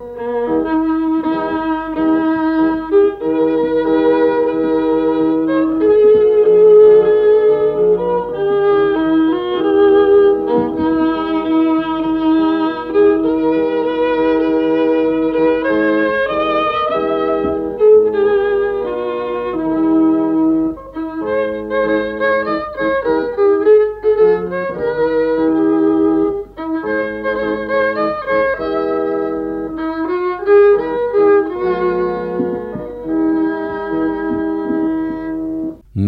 Mm-hmm.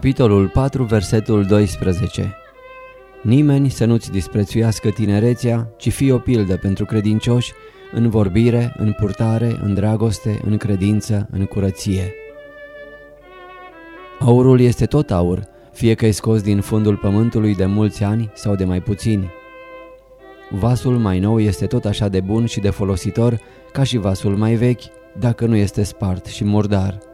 Capitolul 4, versetul 12 Nimeni să nu-ți disprețuiască tinerețea, ci fii o pildă pentru credincioși în vorbire, în purtare, în dragoste, în credință, în curăție. Aurul este tot aur, fie că e scos din fundul pământului de mulți ani sau de mai puțini. Vasul mai nou este tot așa de bun și de folositor ca și vasul mai vechi, dacă nu este spart și murdar.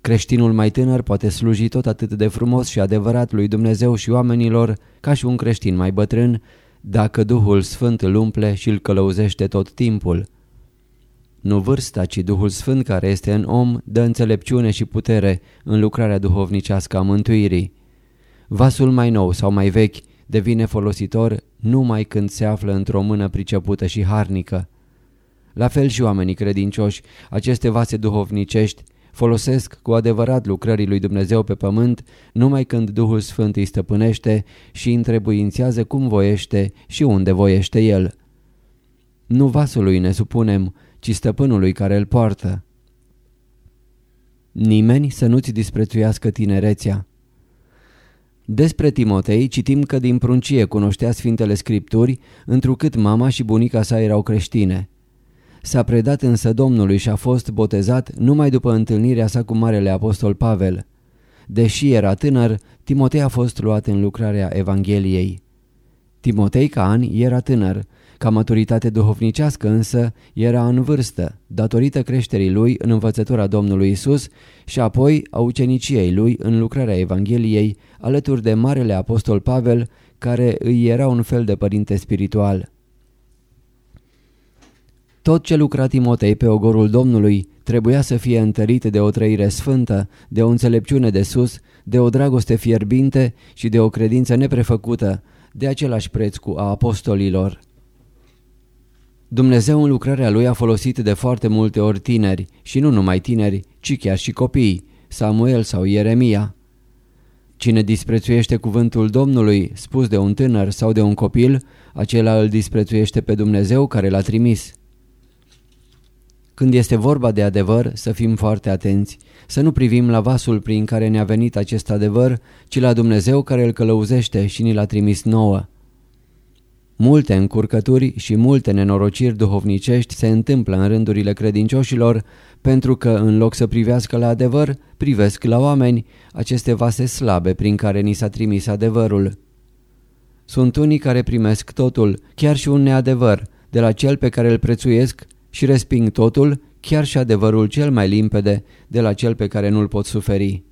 Creștinul mai tânăr poate sluji tot atât de frumos și adevărat lui Dumnezeu și oamenilor ca și un creștin mai bătrân, dacă Duhul Sfânt îl umple și îl călăuzește tot timpul. Nu vârsta, ci Duhul Sfânt care este în om dă înțelepciune și putere în lucrarea duhovnicească a mântuirii. Vasul mai nou sau mai vechi devine folositor numai când se află într-o mână pricepută și harnică. La fel și oamenii credincioși, aceste vase duhovnicești folosesc cu adevărat lucrării lui Dumnezeu pe pământ numai când Duhul Sfânt îi stăpânește și întrebuințează cum voiește și unde voiește El. Nu vasului ne supunem, ci stăpânului care îl poartă. Nimeni să nu-ți disprețuiască tinerețea. Despre Timotei citim că din pruncie cunoștea Sfintele Scripturi, întrucât mama și bunica sa erau creștine. S-a predat însă Domnului și a fost botezat numai după întâlnirea sa cu Marele Apostol Pavel. Deși era tânăr, Timotei a fost luat în lucrarea Evangheliei. Timotei ca ani era tânăr, ca maturitate duhovnicească însă era în vârstă, datorită creșterii lui în învățătura Domnului Isus și apoi a uceniciei lui în lucrarea Evangheliei, alături de Marele Apostol Pavel, care îi era un fel de părinte spiritual. Tot ce lucra Timotei pe ogorul Domnului trebuia să fie întărit de o trăire sfântă, de o înțelepciune de sus, de o dragoste fierbinte și de o credință neprefăcută, de același preț cu a apostolilor. Dumnezeu în lucrarea lui a folosit de foarte multe ori tineri și nu numai tineri, ci chiar și copii, Samuel sau Ieremia. Cine disprețuiește cuvântul Domnului spus de un tânăr sau de un copil, acela îl disprețuiește pe Dumnezeu care l-a trimis. Când este vorba de adevăr, să fim foarte atenți, să nu privim la vasul prin care ne-a venit acest adevăr, ci la Dumnezeu care îl călăuzește și ni l-a trimis nouă. Multe încurcături și multe nenorociri duhovnicești se întâmplă în rândurile credincioșilor pentru că, în loc să privească la adevăr, privesc la oameni aceste vase slabe prin care ni s-a trimis adevărul. Sunt unii care primesc totul, chiar și un neadevăr, de la cel pe care îl prețuiesc și resping totul, chiar și adevărul cel mai limpede, de la cel pe care nu-l pot suferi.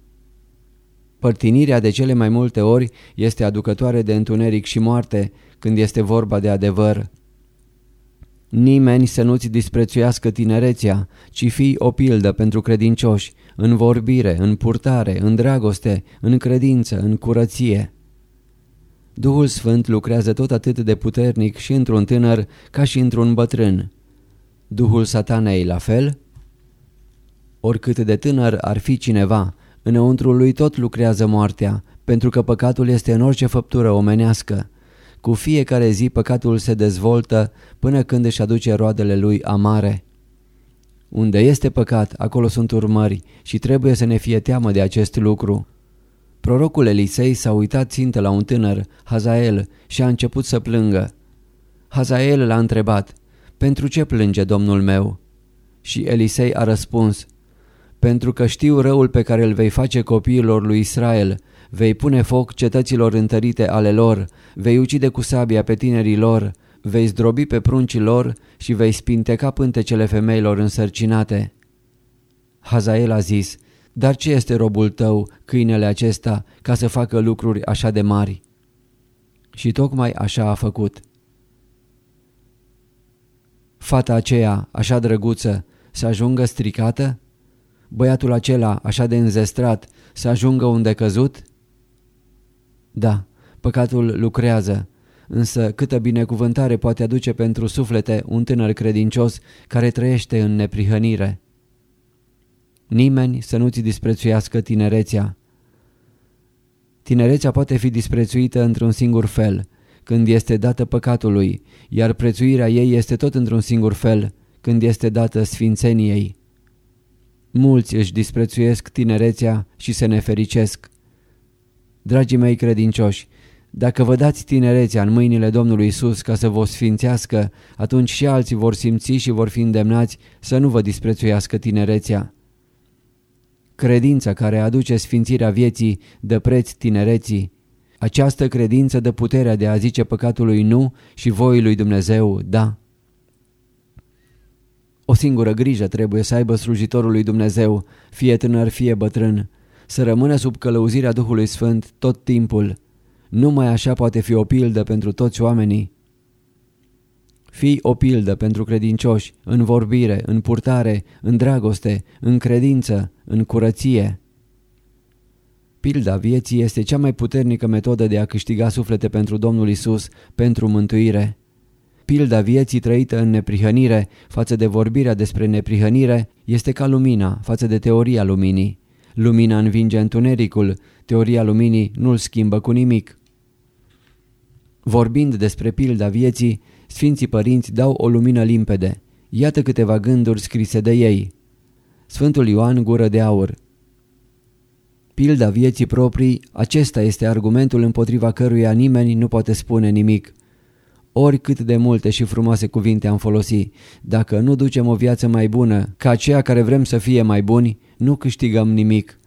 Părtinirea de cele mai multe ori este aducătoare de întuneric și moarte când este vorba de adevăr. Nimeni să nu-ți disprețuiască tinerețea, ci fii o pildă pentru credincioși, în vorbire, în purtare, în dragoste, în credință, în curăție. Duhul Sfânt lucrează tot atât de puternic și într-un tânăr ca și într-un bătrân. Duhul satanei la fel? Oricât de tânăr ar fi cineva, înăuntru lui tot lucrează moartea, pentru că păcatul este în orice făptură omenească. Cu fiecare zi păcatul se dezvoltă până când își aduce roadele lui amare. Unde este păcat, acolo sunt urmări și trebuie să ne fie teamă de acest lucru. Prorocul Elisei s-a uitat țintă la un tânăr, Hazael, și a început să plângă. Hazael l-a întrebat, Pentru ce plânge, domnul meu?" Și Elisei a răspuns, Pentru că știu răul pe care îl vei face copiilor lui Israel, vei pune foc cetăților întărite ale lor, vei ucide cu sabia pe tinerii lor, vei zdrobi pe pruncii lor și vei spinteca pântecele femeilor însărcinate. Hazael a zis, dar ce este robul tău, câinele acesta, ca să facă lucruri așa de mari? Și tocmai așa a făcut. Fata aceea, așa drăguță, să ajungă stricată? Băiatul acela, așa de înzestrat, să ajungă unde căzut? Da, păcatul lucrează, însă câtă binecuvântare poate aduce pentru suflete un tânăr credincios care trăiește în neprihănire. Nimeni să nu-ți disprețuiască tinerețea. Tinerețea poate fi disprețuită într-un singur fel, când este dată păcatului, iar prețuirea ei este tot într-un singur fel, când este dată sfințeniei. Mulți își disprețuiesc tinerețea și se nefericesc. Dragii mei credincioși, dacă vă dați tinerețea în mâinile Domnului Isus ca să vă sfințească, atunci și alții vor simți și vor fi îndemnați să nu vă disprețuiască tinerețea. Credința care aduce sfințirea vieții dă preț tinereții. Această credință dă puterea de a zice păcatului nu și voii lui Dumnezeu da. O singură grijă trebuie să aibă slujitorul lui Dumnezeu, fie tânăr, fie bătrân, să rămână sub călăuzirea Duhului Sfânt tot timpul. Numai așa poate fi o pildă pentru toți oamenii. Fii o pildă pentru credincioși, în vorbire, în purtare, în dragoste, în credință, în curăție. Pilda vieții este cea mai puternică metodă de a câștiga suflete pentru Domnul Isus, pentru mântuire. Pilda vieții trăită în neprihănire față de vorbirea despre neprihănire este ca lumina față de teoria luminii. Lumina învinge întunericul, teoria luminii nu-l schimbă cu nimic. Vorbind despre pilda vieții, Sfinții părinți dau o lumină limpede. Iată câteva gânduri scrise de ei. Sfântul Ioan Gură de Aur Pilda vieții proprii, acesta este argumentul împotriva căruia nimeni nu poate spune nimic. Oricât de multe și frumoase cuvinte am folosit, dacă nu ducem o viață mai bună ca aceea care vrem să fie mai buni, nu câștigăm nimic.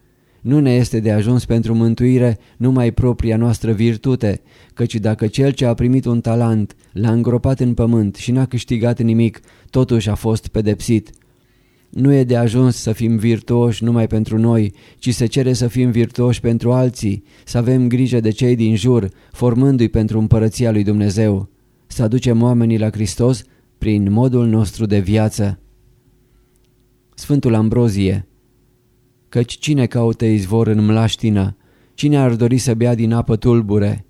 Nu ne este de ajuns pentru mântuire numai propria noastră virtute, căci dacă cel ce a primit un talent l-a îngropat în pământ și n-a câștigat nimic, totuși a fost pedepsit. Nu e de ajuns să fim virtuoși numai pentru noi, ci se cere să fim virtuoși pentru alții, să avem grijă de cei din jur, formându-i pentru împărăția lui Dumnezeu. Să aducem oamenii la Hristos prin modul nostru de viață. Sfântul Ambrozie Căci cine caută izvor în mlaștină? Cine ar dori să bea din apă tulbure?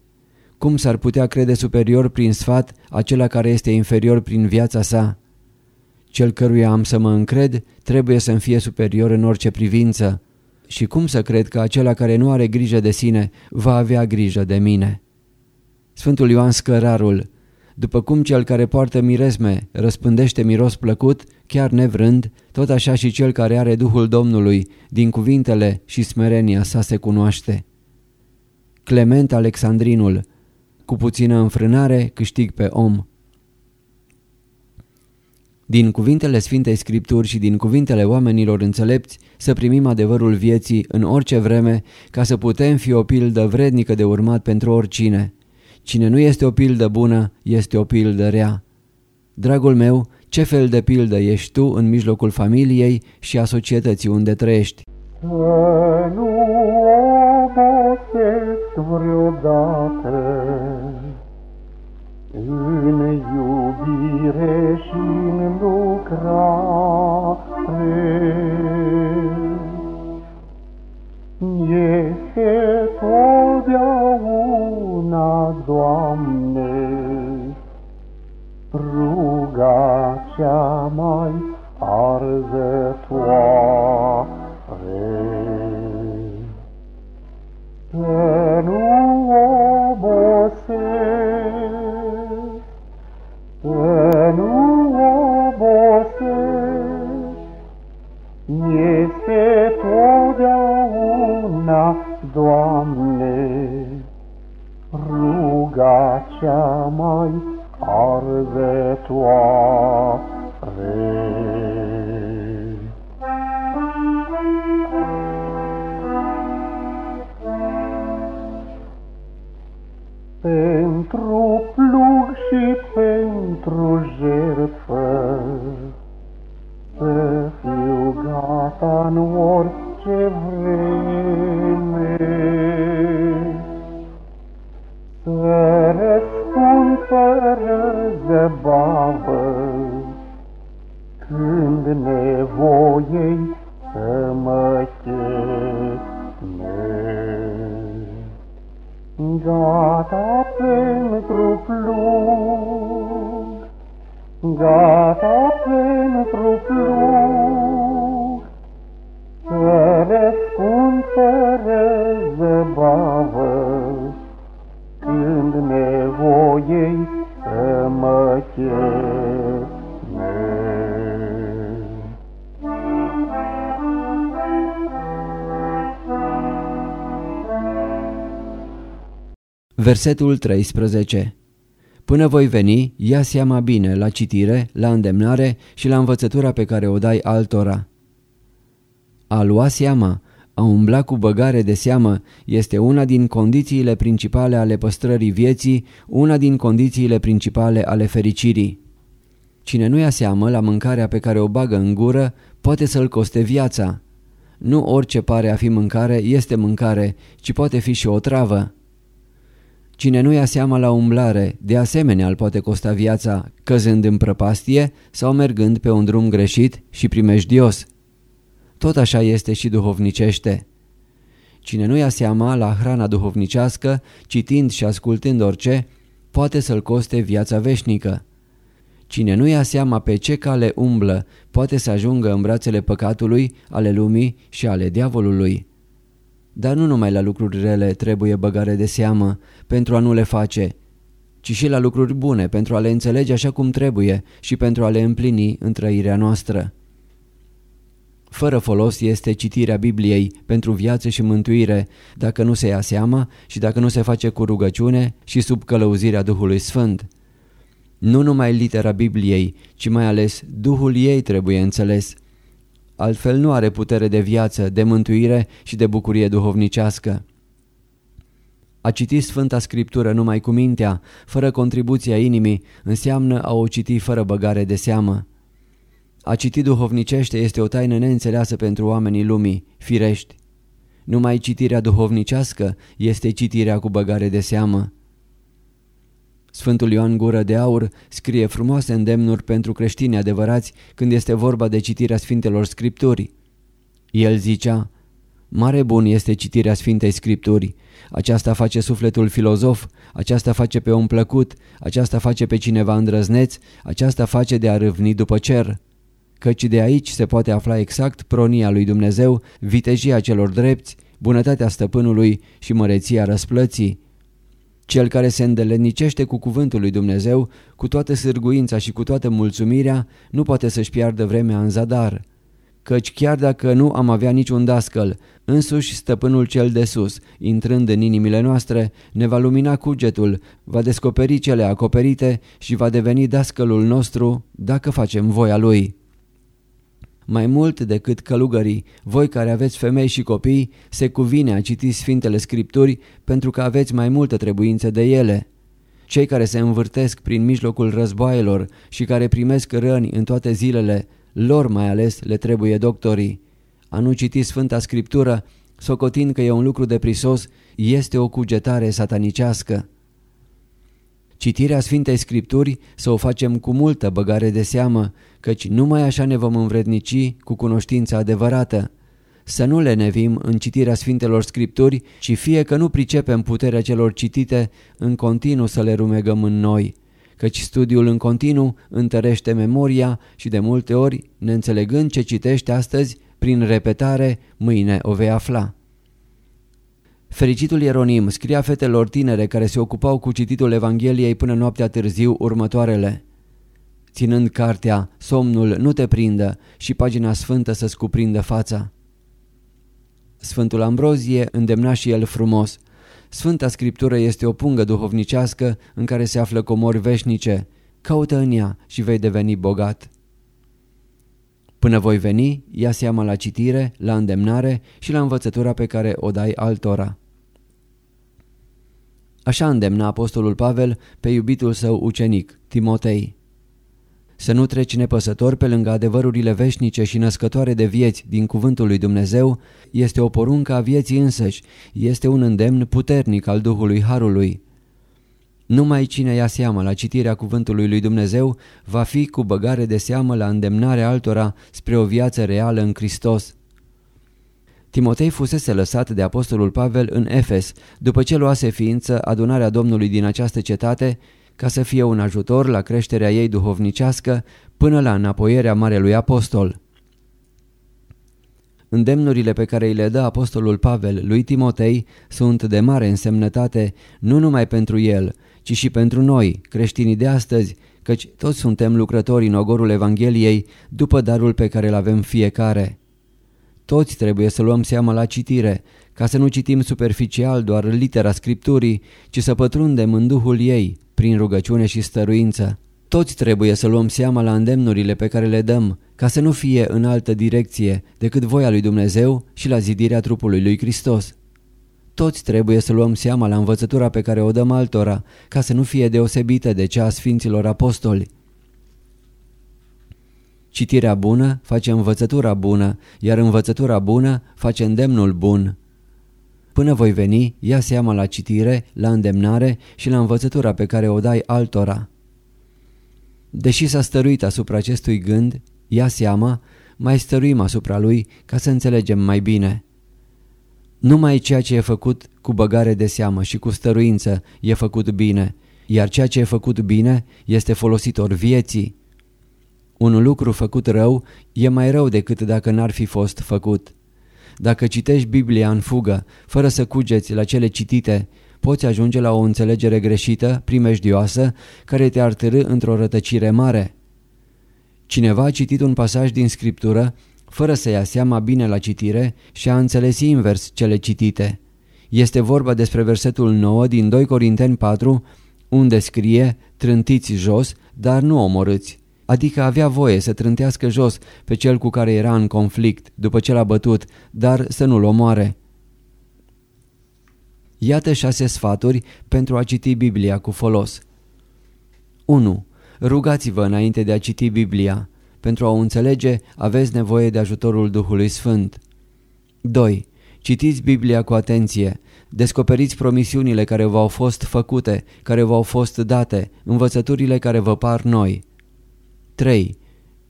Cum s-ar putea crede superior prin sfat acela care este inferior prin viața sa? Cel căruia am să mă încred trebuie să-mi fie superior în orice privință. Și cum să cred că acela care nu are grijă de sine va avea grijă de mine? Sfântul Ioan Scărarul după cum cel care poartă miresme răspândește miros plăcut, chiar nevrând, tot așa și cel care are Duhul Domnului, din cuvintele și smerenia sa se cunoaște. Clement Alexandrinul Cu puțină înfrânare câștig pe om. Din cuvintele Sfintei Scripturi și din cuvintele oamenilor înțelepți să primim adevărul vieții în orice vreme ca să putem fi o pildă vrednică de urmat pentru oricine. Cine nu este o pildă bună, este o pildă rea. Dragul meu, ce fel de pildă ești tu în mijlocul familiei și a societății unde trăiești? Să nu obosesc vreodată în iubire și Versetul 13 Până voi veni, ia seama bine la citire, la îndemnare și la învățătura pe care o dai altora. A lua seama, a umbla cu băgare de seamă este una din condițiile principale ale păstrării vieții, una din condițiile principale ale fericirii. Cine nu ia seamă la mâncarea pe care o bagă în gură, poate să-l coste viața. Nu orice pare a fi mâncare este mâncare, ci poate fi și o travă. Cine nu ia seama la umblare, de asemenea îl poate costa viața, căzând în prăpastie sau mergând pe un drum greșit și primejdios. Tot așa este și duhovnicește. Cine nu ia seama la hrana duhovnicească, citind și ascultând orice, poate să-l coste viața veșnică. Cine nu ia seama pe ce cale umblă, poate să ajungă în brațele păcatului, ale lumii și ale diavolului. Dar nu numai la lucruri rele trebuie băgare de seamă pentru a nu le face, ci și la lucruri bune pentru a le înțelege așa cum trebuie și pentru a le împlini în trăirea noastră. Fără folos este citirea Bibliei pentru viață și mântuire dacă nu se ia seama și dacă nu se face cu rugăciune și sub călăuzirea Duhului Sfânt. Nu numai litera Bibliei, ci mai ales Duhul ei trebuie înțeles. Altfel nu are putere de viață, de mântuire și de bucurie duhovnicească. A citi Sfânta Scriptură numai cu mintea, fără contribuția inimii, înseamnă a o citi fără băgare de seamă. A citi duhovnicește este o taină neînțeleasă pentru oamenii lumii, firești. Numai citirea duhovnicească este citirea cu băgare de seamă. Sfântul Ioan Gură de Aur scrie frumoase îndemnuri pentru creștini adevărați când este vorba de citirea Sfintelor Scripturi. El zicea, Mare bun este citirea Sfintei Scripturi. Aceasta face sufletul filozof, aceasta face pe om plăcut, aceasta face pe cineva îndrăzneț, aceasta face de a râvni după cer căci de aici se poate afla exact pronia lui Dumnezeu, vitejia celor drepți, bunătatea stăpânului și măreția răsplății. Cel care se îndelenicește cu cuvântul lui Dumnezeu, cu toată sârguința și cu toată mulțumirea, nu poate să-și piardă vremea în zadar. Căci chiar dacă nu am avea niciun dascăl, însuși stăpânul cel de sus, intrând în inimile noastre, ne va lumina cugetul, va descoperi cele acoperite și va deveni dascălul nostru dacă facem voia lui. Mai mult decât călugării, voi care aveți femei și copii, se cuvine a citi Sfintele Scripturi pentru că aveți mai multă trebuință de ele. Cei care se învârtesc prin mijlocul războaielor și care primesc răni în toate zilele, lor mai ales le trebuie doctorii. A nu citi Sfânta Scriptură, socotind că e un lucru de prisos, este o cugetare satanicească. Citirea Sfintei Scripturi să o facem cu multă băgare de seamă, căci numai așa ne vom învrednici cu cunoștința adevărată. Să nu le nevim în citirea Sfintelor Scripturi, ci fie că nu pricepem puterea celor citite, în continuu să le rumegăm în noi. Căci studiul în continuu întărește memoria și de multe ori, neînțelegând ce citești astăzi, prin repetare, mâine o vei afla. Fericitul Ieronim scria fetelor tinere care se ocupau cu cititul Evangheliei până noaptea târziu următoarele. Ținând cartea, somnul nu te prindă și pagina sfântă să-ți cuprindă fața. Sfântul Ambrozie îndemna și el frumos. Sfânta Scriptură este o pungă duhovnicească în care se află comori veșnice. Caută în ea și vei deveni bogat. Până voi veni, ia seama la citire, la îndemnare și la învățătura pe care o dai altora. Așa îndemna apostolul Pavel pe iubitul său ucenic, Timotei. Să nu treci nepăsător pe lângă adevărurile veșnice și născătoare de vieți din cuvântul lui Dumnezeu este o poruncă a vieții însăși, este un îndemn puternic al Duhului Harului. Numai cine ia seamă la citirea cuvântului lui Dumnezeu va fi cu băgare de seamă la îndemnarea altora spre o viață reală în Hristos. Timotei fusese lăsat de apostolul Pavel în Efes, după ce luase ființă adunarea Domnului din această cetate, ca să fie un ajutor la creșterea ei duhovnicească până la înapoierea Marelui Apostol. Îndemnurile pe care îi le dă apostolul Pavel lui Timotei sunt de mare însemnătate nu numai pentru el, ci și pentru noi, creștinii de astăzi, căci toți suntem lucrători în ogorul Evangheliei după darul pe care îl avem fiecare. Toți trebuie să luăm seama la citire, ca să nu citim superficial doar litera Scripturii, ci să pătrundem în Duhul ei, prin rugăciune și stăruință. Toți trebuie să luăm seama la îndemnurile pe care le dăm, ca să nu fie în altă direcție decât voia lui Dumnezeu și la zidirea trupului lui Hristos. Toți trebuie să luăm seama la învățătura pe care o dăm altora, ca să nu fie deosebită de cea a Sfinților Apostoli. Citirea bună face învățătura bună, iar învățătura bună face îndemnul bun. Până voi veni, ia seama la citire, la îndemnare și la învățătura pe care o dai altora. Deși s-a stăruit asupra acestui gând, ia seama, mai stăruim asupra lui ca să înțelegem mai bine. Numai ceea ce e făcut cu băgare de seamă și cu stăruință e făcut bine, iar ceea ce e făcut bine este folositor vieții. Un lucru făcut rău e mai rău decât dacă n-ar fi fost făcut. Dacă citești Biblia în fugă, fără să cugeți la cele citite, poți ajunge la o înțelegere greșită, primejdioasă, care te-ar târâ într-o rătăcire mare. Cineva a citit un pasaj din Scriptură fără să ia seama bine la citire și a înțeles invers cele citite. Este vorba despre versetul 9 din 2 Corinteni 4, unde scrie, trântiți jos, dar nu omorâți adică avea voie să trântească jos pe cel cu care era în conflict după ce l-a bătut, dar să nu-l omoare. Iată șase sfaturi pentru a citi Biblia cu folos. 1. Rugați-vă înainte de a citi Biblia. Pentru a o înțelege, aveți nevoie de ajutorul Duhului Sfânt. 2. Citiți Biblia cu atenție. Descoperiți promisiunile care v-au fost făcute, care v-au fost date, învățăturile care vă par noi. 3.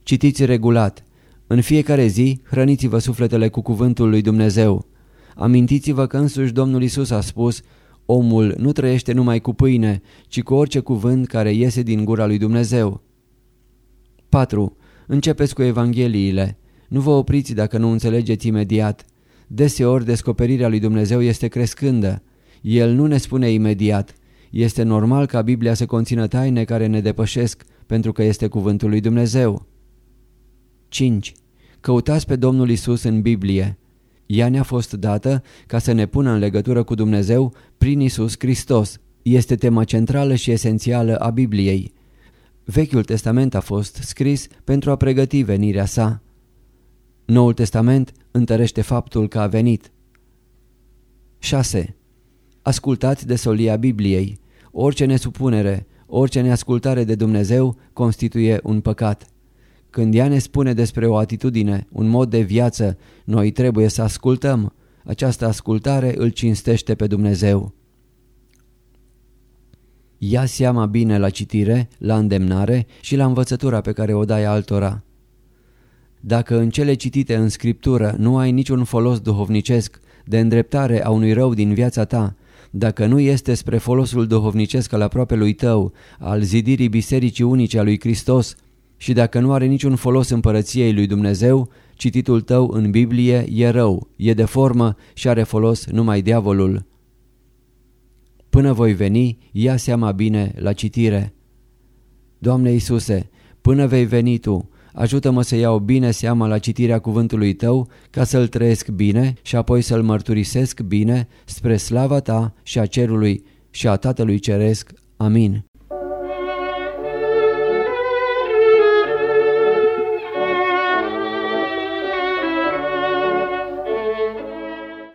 Citiți regulat. În fiecare zi hrăniți-vă sufletele cu cuvântul lui Dumnezeu. Amintiți-vă că însuși Domnul Isus a spus Omul nu trăiește numai cu pâine, ci cu orice cuvânt care iese din gura lui Dumnezeu. 4. Începeți cu Evangheliile. Nu vă opriți dacă nu înțelegeți imediat. Deseori descoperirea lui Dumnezeu este crescândă. El nu ne spune imediat. Este normal ca Biblia să conțină taine care ne depășesc, pentru că este cuvântul lui Dumnezeu. 5. Căutați pe Domnul Isus în Biblie. Ea ne-a fost dată ca să ne pună în legătură cu Dumnezeu prin Isus Hristos. Este tema centrală și esențială a Bibliei. Vechiul Testament a fost scris pentru a pregăti venirea sa. Noul Testament întărește faptul că a venit. 6. Ascultați de solia Bibliei. Orice nesupunere, Orice neascultare de Dumnezeu constituie un păcat. Când ea ne spune despre o atitudine, un mod de viață, noi trebuie să ascultăm. Această ascultare îl cinstește pe Dumnezeu. Ia seama bine la citire, la îndemnare și la învățătura pe care o dai altora. Dacă în cele citite în scriptură nu ai niciun folos duhovnicesc de îndreptare a unui rău din viața ta, dacă nu este spre folosul duhovnicesc al lui tău, al zidirii bisericii unice a lui Hristos și dacă nu are niciun folos împărăției lui Dumnezeu, cititul tău în Biblie e rău, e de formă și are folos numai diavolul. Până voi veni, ia seama bine la citire. Doamne Iisuse, până vei veni Tu, Ajută-mă să iau bine seama la citirea cuvântului Tău ca să-l trăiesc bine și apoi să-l mărturisesc bine spre slava Ta și a cerului și a Tatălui Ceresc. Amin.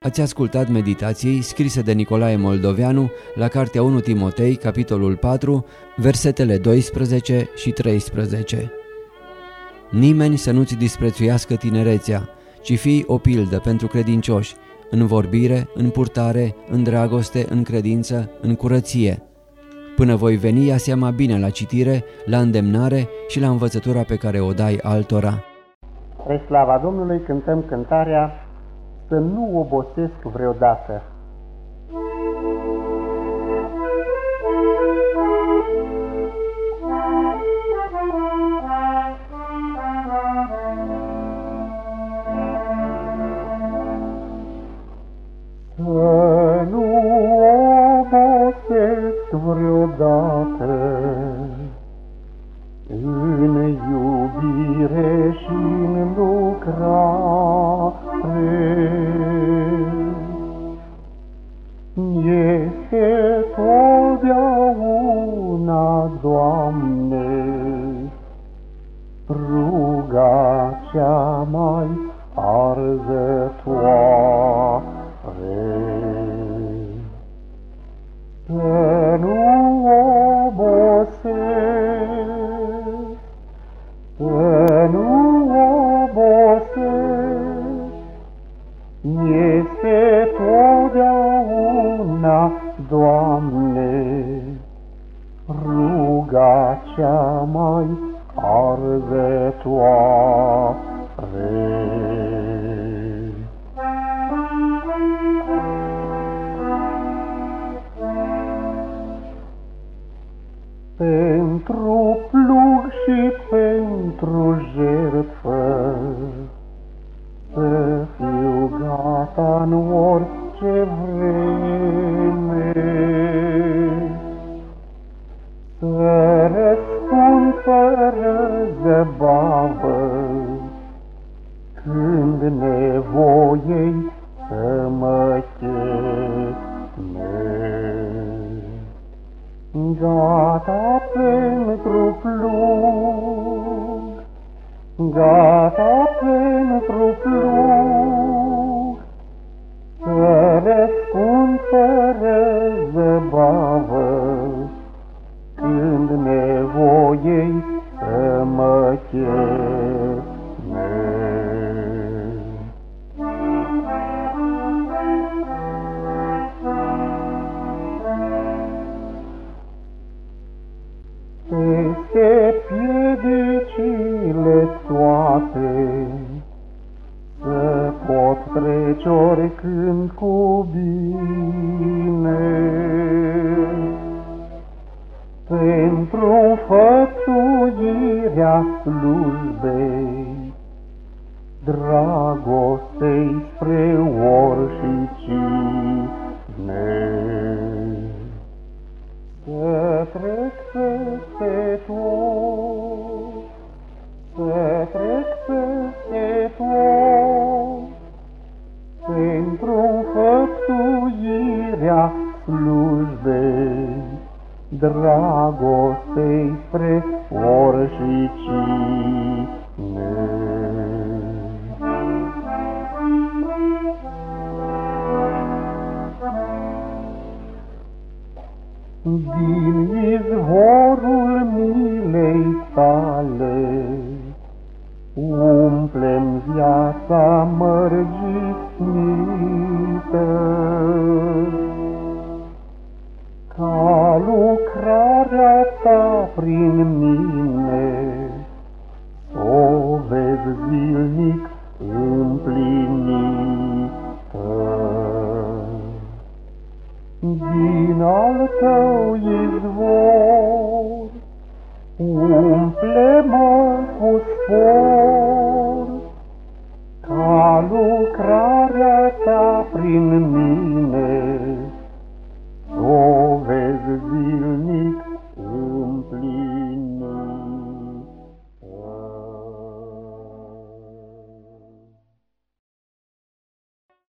Ați ascultat meditații scrise de Nicolae Moldoveanu la Cartea 1 Timotei, capitolul 4, versetele 12 și 13. Nimeni să nu-ți disprețuiască tinerețea, ci fii o pildă pentru credincioși, în vorbire, în purtare, în dragoste, în credință, în curăție. Până voi veni, ia seama bine la citire, la îndemnare și la învățătura pe care o dai altora. Spre slava Domnului cântăm cântarea Să nu obosesc vreodată. vreodată Oh. Mai arzătoare. Pentru plug și pentru jertfă, Să fiu gata în orice fără zăbavă, Când nevoiei să mă cheme. Gata pentru plug, gata pentru Dragostei spre oricine. Să trec peste tot, să trec peste tot, pentru făptuirea slujbei, dragostei spre oricine. Din izvorul milei tale. Umplem viața mărginită,